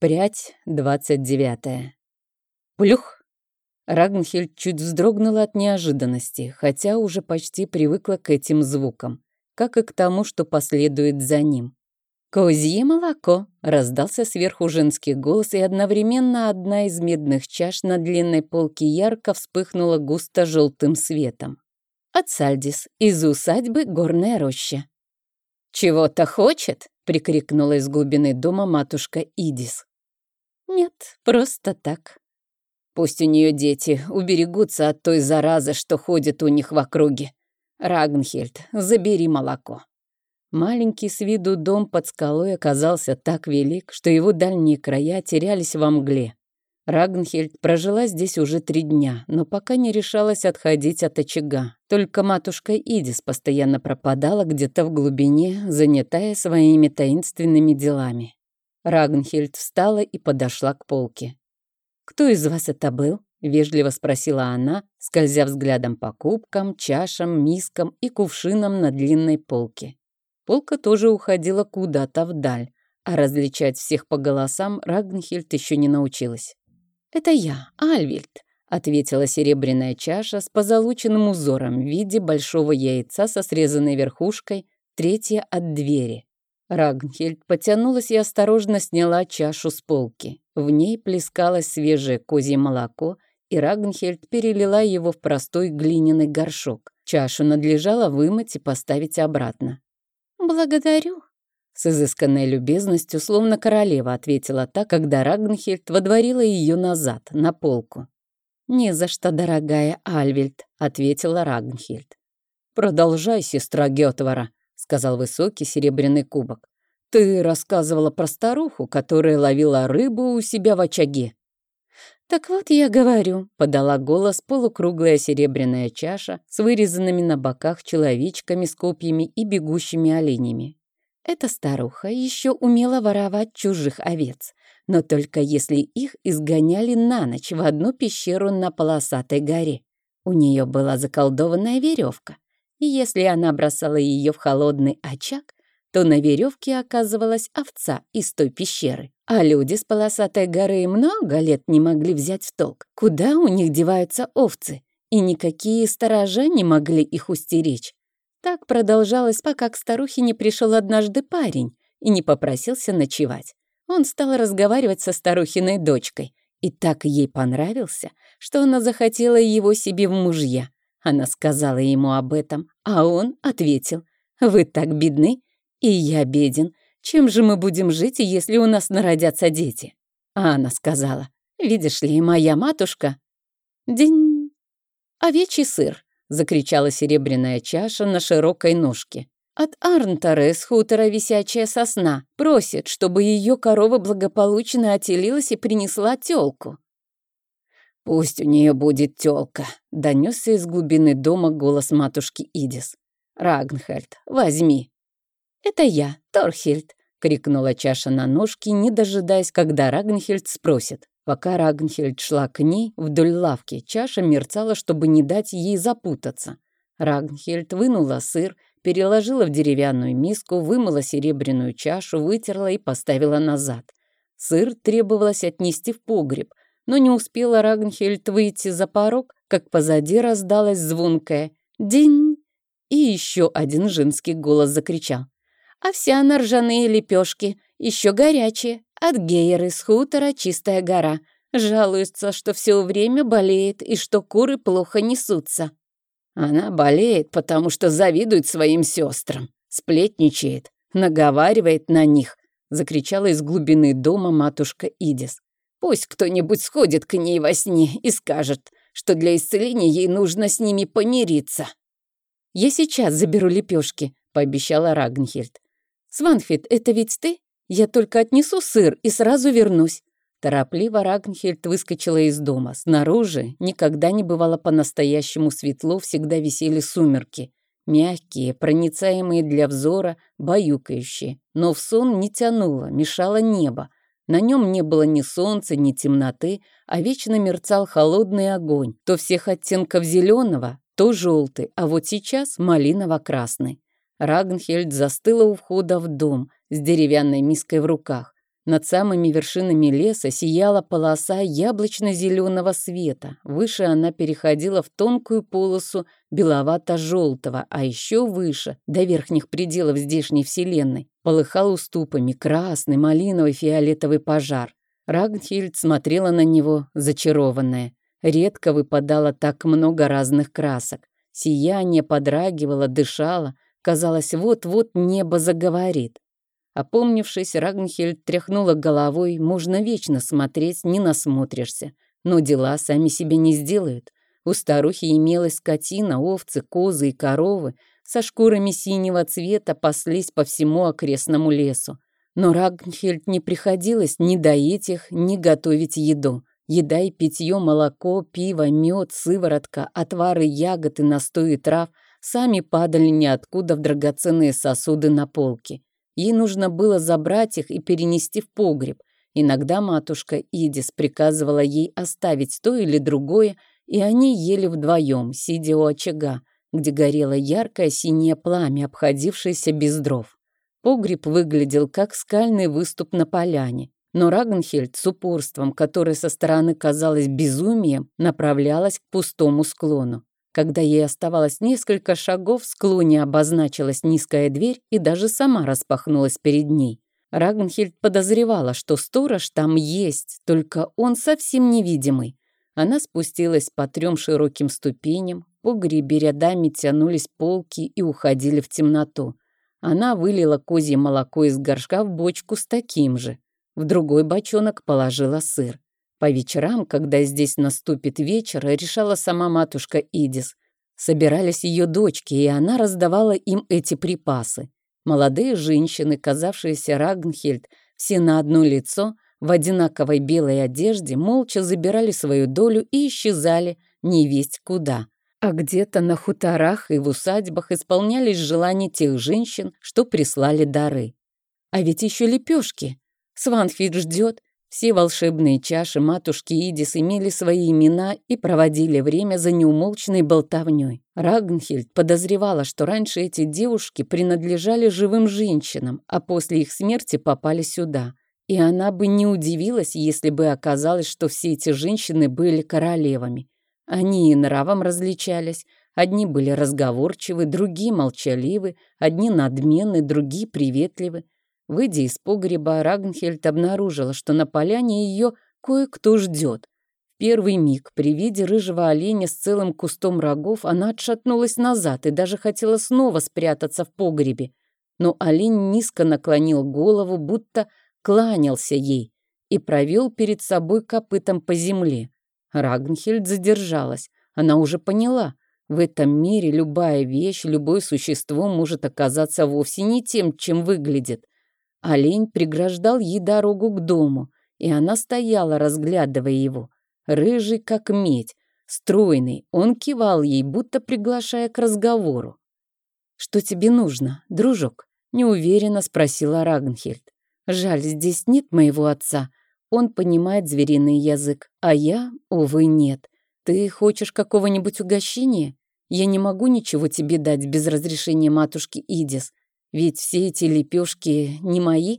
Прядь двадцать девятая. Плюх! Рагнхельд чуть вздрогнула от неожиданности, хотя уже почти привыкла к этим звукам, как и к тому, что последует за ним. «Козье молоко!» — раздался сверху женский голос, и одновременно одна из медных чаш на длинной полке ярко вспыхнула густо желтым светом. От Сальдис, из усадьбы Горная роща. «Чего-то хочет?» — прикрикнула из глубины дома матушка Идис. Нет, просто так. Пусть у нее дети уберегутся от той заразы, что ходит у них в округе. Рагнхельд, забери молоко. Маленький с виду дом под скалой оказался так велик, что его дальние края терялись во мгле. Рагнхельд прожила здесь уже три дня, но пока не решалась отходить от очага. Только матушка Идис постоянно пропадала где-то в глубине, занятая своими таинственными делами. Рагнхельд встала и подошла к полке. «Кто из вас это был?» — вежливо спросила она, скользя взглядом по кубкам, чашам, мискам и кувшинам на длинной полке. Полка тоже уходила куда-то вдаль, а различать всех по голосам Рагнхельд еще не научилась. «Это я, Альвильд», — ответила серебряная чаша с позолоченным узором в виде большого яйца со срезанной верхушкой, третья от двери. Рагнхельд потянулась и осторожно сняла чашу с полки. В ней плескалось свежее козье молоко, и Рагнхельд перелила его в простой глиняный горшок. Чашу надлежало вымыть и поставить обратно. «Благодарю», — с изысканной любезностью, словно королева, ответила та, когда Рагнхельд водворила ее назад, на полку. «Не за что, дорогая Альвельд», — ответила Рагнхельд. «Продолжай, сестра Гетвара», сказал высокий серебряный кубок. «Ты рассказывала про старуху, которая ловила рыбу у себя в очаге». «Так вот я говорю», — подала голос полукруглая серебряная чаша с вырезанными на боках человечками с копьями и бегущими оленями. Эта старуха еще умела воровать чужих овец, но только если их изгоняли на ночь в одну пещеру на полосатой горе. У нее была заколдованная веревка, и если она бросала ее в холодный очаг, то на веревке оказывалась овца из той пещеры. А люди с полосатой горы много лет не могли взять в толк, куда у них деваются овцы, и никакие сторожа не могли их устеречь. Так продолжалось, пока к старухе не пришел однажды парень и не попросился ночевать. Он стал разговаривать со старухиной дочкой, и так ей понравился, что она захотела его себе в мужья. Она сказала ему об этом, а он ответил, «Вы так бедны, и я беден. Чем же мы будем жить, если у нас народятся дети?» А она сказала, «Видишь ли, моя матушка...» «День!» «Овечий сыр!» — закричала серебряная чаша на широкой ножке. От Арнтары с хутора висячая сосна просит, чтобы ее корова благополучно отелилась и принесла тёлку. «Пусть у нее будет тёлка», — донесся из глубины дома голос матушки Идис. «Рагнхельд, возьми». «Это я, Торхельд», — крикнула чаша на ножке, не дожидаясь, когда Рагнхельд спросит. Пока Рагнхельд шла к ней вдоль лавки, чаша мерцала, чтобы не дать ей запутаться. Рагнхельд вынула сыр, переложила в деревянную миску, вымыла серебряную чашу, вытерла и поставила назад. Сыр требовалось отнести в погреб, но не успела Рагнхельд выйти за порог, как позади раздалось звонкое «Динь!» и еще один женский голос закричал. «Овсяно ржаные лепешки, еще горячие, от Гейеры с хутора Чистая гора. Жалуется, что все время болеет и что куры плохо несутся». Она болеет, потому что завидует своим сестрам, сплетничает, наговаривает на них, закричала из глубины дома матушка Идис. Пусть кто-нибудь сходит к ней во сне и скажет, что для исцеления ей нужно с ними помириться. «Я сейчас заберу лепешки», — пообещала Рагнхельд. «Сванфит, это ведь ты? Я только отнесу сыр и сразу вернусь». Торопливо Рагнхельд выскочила из дома. Снаружи никогда не бывало по-настоящему светло, всегда висели сумерки. Мягкие, проницаемые для взора, баюкающие. Но в сон не тянуло, мешало небо. На нем не было ни солнца, ни темноты, а вечно мерцал холодный огонь, то всех оттенков зеленого, то желтый, а вот сейчас малиново-красный. Рагнхельд застыла у входа в дом с деревянной миской в руках. Над самыми вершинами леса сияла полоса яблочно-зеленого света. Выше она переходила в тонкую полосу беловато-желтого, а еще выше, до верхних пределов здешней вселенной, полыхал уступами красный, малиновый, фиолетовый пожар. Рагнхильд смотрела на него, зачарованная. Редко выпадало так много разных красок. Сияние подрагивало, дышало. Казалось, вот-вот небо заговорит. Опомнившись, Рагнхельд тряхнула головой. Можно вечно смотреть, не насмотришься. Но дела сами себе не сделают. У старухи имелась скотина, овцы, козы и коровы. Со шкурами синего цвета паслись по всему окрестному лесу. Но Рагнхельд не приходилось ни доить их, ни готовить еду. Еда и питье, молоко, пиво, мед, сыворотка, отвары ягод и настои трав сами падали ниоткуда в драгоценные сосуды на полке. Ей нужно было забрать их и перенести в погреб. Иногда матушка Идис приказывала ей оставить то или другое, и они ели вдвоем, сидя у очага, где горело яркое синее пламя, обходившееся без дров. Погреб выглядел как скальный выступ на поляне. Но Рагнхельд с упорством, которое со стороны казалось безумием, направлялась к пустому склону. Когда ей оставалось несколько шагов, в склоне обозначилась низкая дверь и даже сама распахнулась перед ней. Рагнхельд подозревала, что сторож там есть, только он совсем невидимый. Она спустилась по трем широким ступеням, по гребе рядами тянулись полки и уходили в темноту. Она вылила козье молоко из горшка в бочку с таким же. В другой бочонок положила сыр. По вечерам, когда здесь наступит вечер, решала сама матушка Идис. Собирались ее дочки, и она раздавала им эти припасы. Молодые женщины, казавшиеся Рагнхельд, все на одно лицо, в одинаковой белой одежде, молча забирали свою долю и исчезали невесть куда. А где-то на хуторах и в усадьбах исполнялись желания тех женщин, что прислали дары. А ведь еще лепешки. Сванхвит ждет. Все волшебные чаши матушки Идис имели свои имена и проводили время за неумолчной болтовней. Рагнхельд подозревала, что раньше эти девушки принадлежали живым женщинам, а после их смерти попали сюда. И она бы не удивилась, если бы оказалось, что все эти женщины были королевами. Они и нравом различались. Одни были разговорчивы, другие молчаливы, одни надменны, другие приветливы. Выйдя из погреба, Рагнхельд обнаружила, что на поляне ее кое-кто ждет. В первый миг при виде рыжего оленя с целым кустом рогов она отшатнулась назад и даже хотела снова спрятаться в погребе. Но олень низко наклонил голову, будто кланялся ей, и провел перед собой копытом по земле. Рагнхельд задержалась. Она уже поняла, в этом мире любая вещь, любое существо может оказаться вовсе не тем, чем выглядит. Олень преграждал ей дорогу к дому, и она стояла, разглядывая его. Рыжий, как медь, стройный, он кивал ей, будто приглашая к разговору. «Что тебе нужно, дружок?» — неуверенно спросила Рагнхельд. «Жаль, здесь нет моего отца. Он понимает звериный язык, а я, увы, нет. Ты хочешь какого-нибудь угощения? Я не могу ничего тебе дать без разрешения матушки Идис. Ведь все эти лепешки не мои.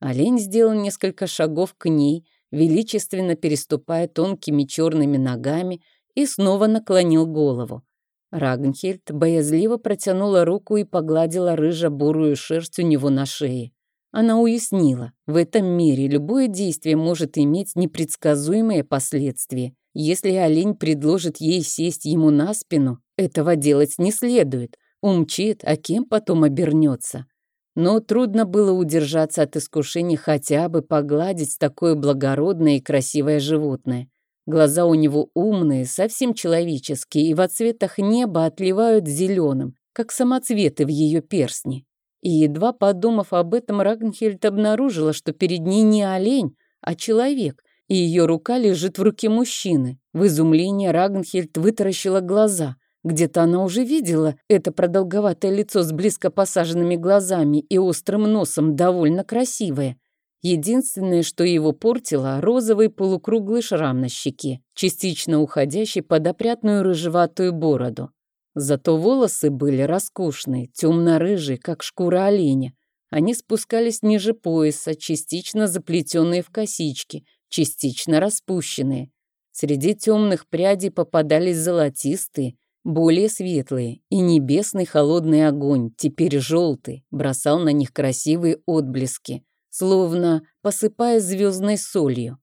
Олень сделал несколько шагов к ней, величественно переступая тонкими черными ногами, и снова наклонил голову. Рагнхельд боязливо протянула руку и погладила рыжо-бурую шерсть у него на шее. Она уяснила, в этом мире любое действие может иметь непредсказуемые последствия. Если олень предложит ей сесть ему на спину, этого делать не следует. Умчит, а кем потом обернется. Но трудно было удержаться от искушения хотя бы погладить такое благородное и красивое животное. Глаза у него умные, совсем человеческие, и в цветах неба отливают зеленым, как самоцветы в ее перстне. И едва подумав об этом, Рагнхельд обнаружила, что перед ней не олень, а человек, и ее рука лежит в руке мужчины. В изумлении Рагнхельд вытаращила глаза. Где-то она уже видела это продолговатое лицо с близко посаженными глазами и острым носом, довольно красивое. Единственное, что его портило, розовый полукруглый шрам на щеке, частично уходящий под опрятную рыжеватую бороду. Зато волосы были роскошные, темно-рыжие, как шкура оленя. Они спускались ниже пояса, частично заплетенные в косички, частично распущенные. Среди темных прядей попадались золотистые, более светлые, и небесный холодный огонь, теперь желтый, бросал на них красивые отблески, словно посыпая звездной солью.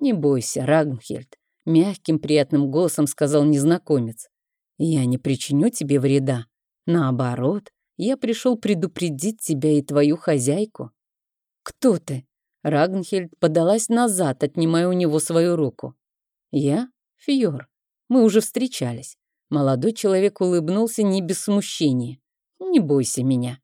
«Не бойся, Рагнхельд», — мягким приятным голосом сказал незнакомец. «Я не причиню тебе вреда. Наоборот, я пришел предупредить тебя и твою хозяйку». «Кто ты?» Рагнхельд подалась назад, отнимая у него свою руку. «Я Фьор. Мы уже встречались». Молодой человек улыбнулся не без смущения. «Не бойся меня».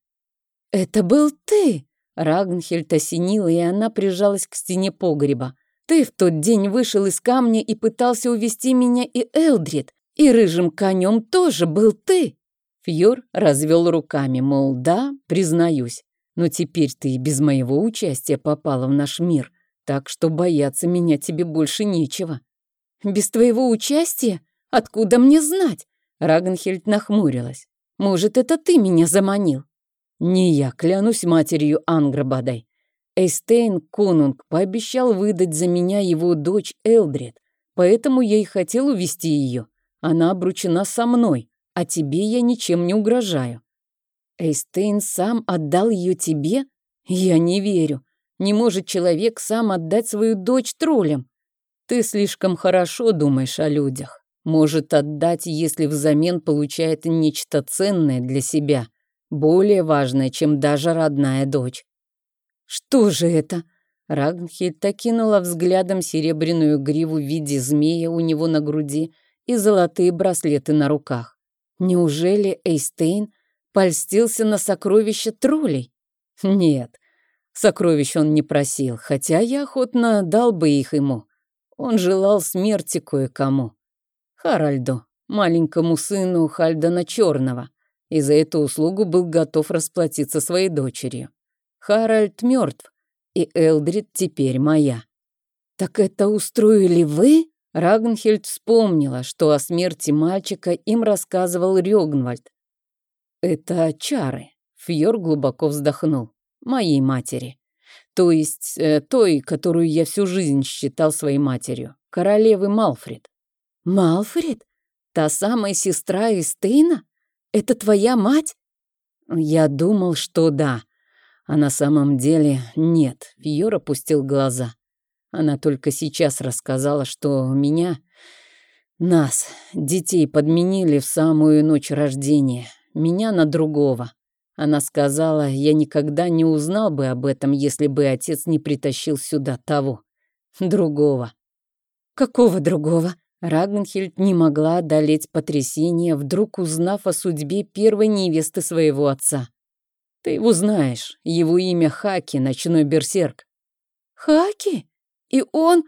«Это был ты!» Рагнхельд осенила, и она прижалась к стене погреба. «Ты в тот день вышел из камня и пытался увести меня и Элдрид, и рыжим конем тоже был ты!» Фьор развел руками, мол, да, признаюсь, но теперь ты и без моего участия попала в наш мир, так что бояться меня тебе больше нечего. Без твоего участия? Откуда мне знать? Рагнхельд нахмурилась. Может, это ты меня заманил? Не я, клянусь матерью Анграбадай. Эйстейн Конунг пообещал выдать за меня его дочь Элдред, поэтому я и хотел увести ее. Она обручена со мной, а тебе я ничем не угрожаю. Эйстейн сам отдал ее тебе? Я не верю. Не может человек сам отдать свою дочь троллям. Ты слишком хорошо думаешь о людях. Может отдать, если взамен получает нечто ценное для себя, более важное, чем даже родная дочь. Что же это? Рагнхильд окинула взглядом серебряную гриву в виде змея у него на груди и золотые браслеты на руках. Неужели Эйстейн польстился на сокровища троллей? Нет, сокровищ он не просил, хотя я охотно дал бы их ему. Он желал смерти кое-кому. Харальду, маленькому сыну Хальдана Черного, и за эту услугу был готов расплатиться своей дочерью. Харальд мертв, и Элдрид теперь моя. «Так это устроили вы?» Рагнхельд вспомнила, что о смерти мальчика им рассказывал Рёгнвальд. «Это чары», — Фьор глубоко вздохнул. «Моей матери. То есть э, той, которую я всю жизнь считал своей матерью, королевы Малфред. Малфред? Та самая сестра Эстейна? Это твоя мать? Я думал, что да. А на самом деле нет. Фьор опустил глаза. Она только сейчас рассказала, что меня, нас, детей подменили в самую ночь рождения. Меня на другого. Она сказала, я никогда не узнал бы об этом, если бы отец не притащил сюда того, другого. Какого другого? Рагнхельд не могла одолеть потрясение, вдруг узнав о судьбе первой невесты своего отца. Ты его знаешь, его имя Хаки, ночной берсерк. Хаки? И он...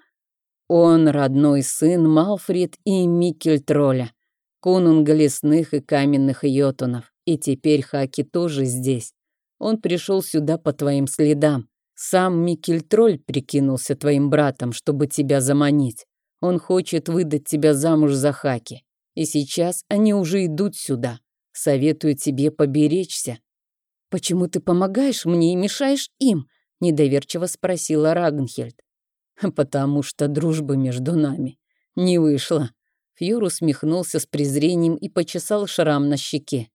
Он родной сын Малфред и Микель Тролля, конунга лесных и каменных йотунов. И теперь Хаки тоже здесь. Он пришел сюда по твоим следам. Сам Микельтроль прикинулся твоим братом, чтобы тебя заманить. Он хочет выдать тебя замуж за Хаки. И сейчас они уже идут сюда. Советую тебе поберечься. Почему ты помогаешь мне и мешаешь им? Недоверчиво спросила Рагнхельд. Потому что дружба между нами не вышла. Фьюр усмехнулся с презрением и почесал шрам на щеке.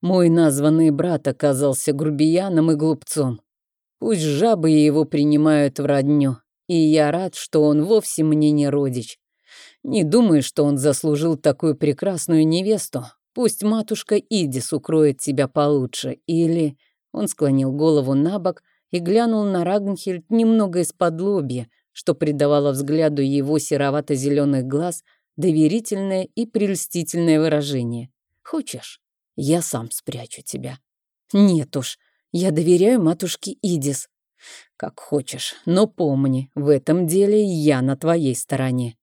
Мой названный брат оказался грубияном и глупцом. Пусть жабы его принимают в родню, и я рад, что он вовсе мне не родич. Не думаю, что он заслужил такую прекрасную невесту. Пусть матушка Идис укроет тебя получше, или...» Он склонил голову на бок и глянул на Рагнхельд немного из-под лобья, что придавало взгляду его серовато-зеленых глаз доверительное и прельстительное выражение. «Хочешь?» Я сам спрячу тебя. Нет уж, я доверяю матушке Идис. Как хочешь, но помни, в этом деле я на твоей стороне.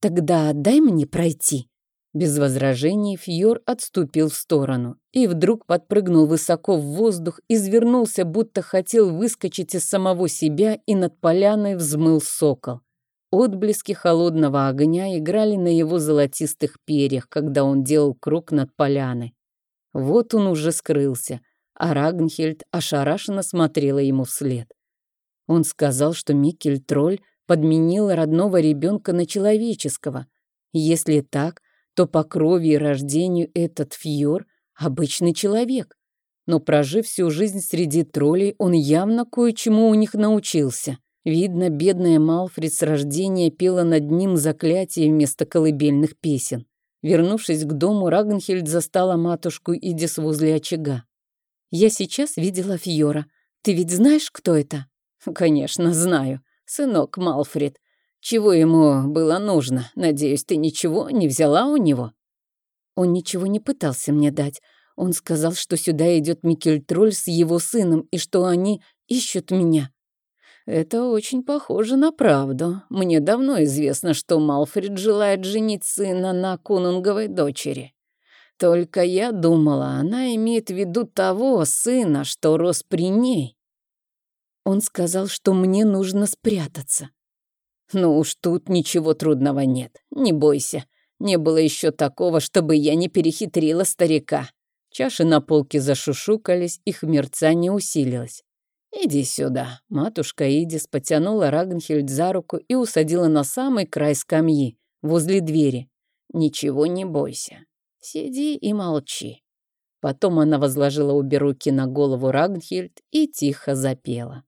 Тогда дай мне пройти. Без возражений Фьор отступил в сторону и вдруг подпрыгнул высоко в воздух, извернулся, будто хотел выскочить из самого себя, и над поляной взмыл сокол. Отблески холодного огня играли на его золотистых перьях, когда он делал круг над поляной. Вот он уже скрылся, а Рагнхельд ошарашенно смотрела ему вслед. Он сказал, что Микель-тролль подменил родного ребенка на человеческого. Если так, то по крови и рождению этот Фьор — обычный человек. Но прожив всю жизнь среди троллей, он явно кое-чему у них научился. Видно, бедная Малфред с рождения пела над ним заклятие вместо колыбельных песен. Вернувшись к дому, Рагнхельд застала матушку Идис возле очага. «Я сейчас видела Фьора. Ты ведь знаешь, кто это?» «Конечно, знаю. Сынок Малфред. Чего ему было нужно? Надеюсь, ты ничего не взяла у него?» Он ничего не пытался мне дать. Он сказал, что сюда идет Микельтроль с его сыном и что они ищут меня. Это очень похоже на правду. Мне давно известно, что Малфред желает женить сына на Кунунговой дочери. Только я думала, она имеет в виду того сына, что рос при ней. Он сказал, что мне нужно спрятаться. Ну уж тут ничего трудного нет. Не бойся. Не было еще такого, чтобы я не перехитрила старика. Чаши на полке зашушукались, их мерцание усилилось. «Иди сюда». Матушка Идис потянула Рагнхельд за руку и усадила на самый край скамьи, возле двери. «Ничего не бойся. Сиди и молчи». Потом она возложила обе руки на голову Рагнхельд и тихо запела.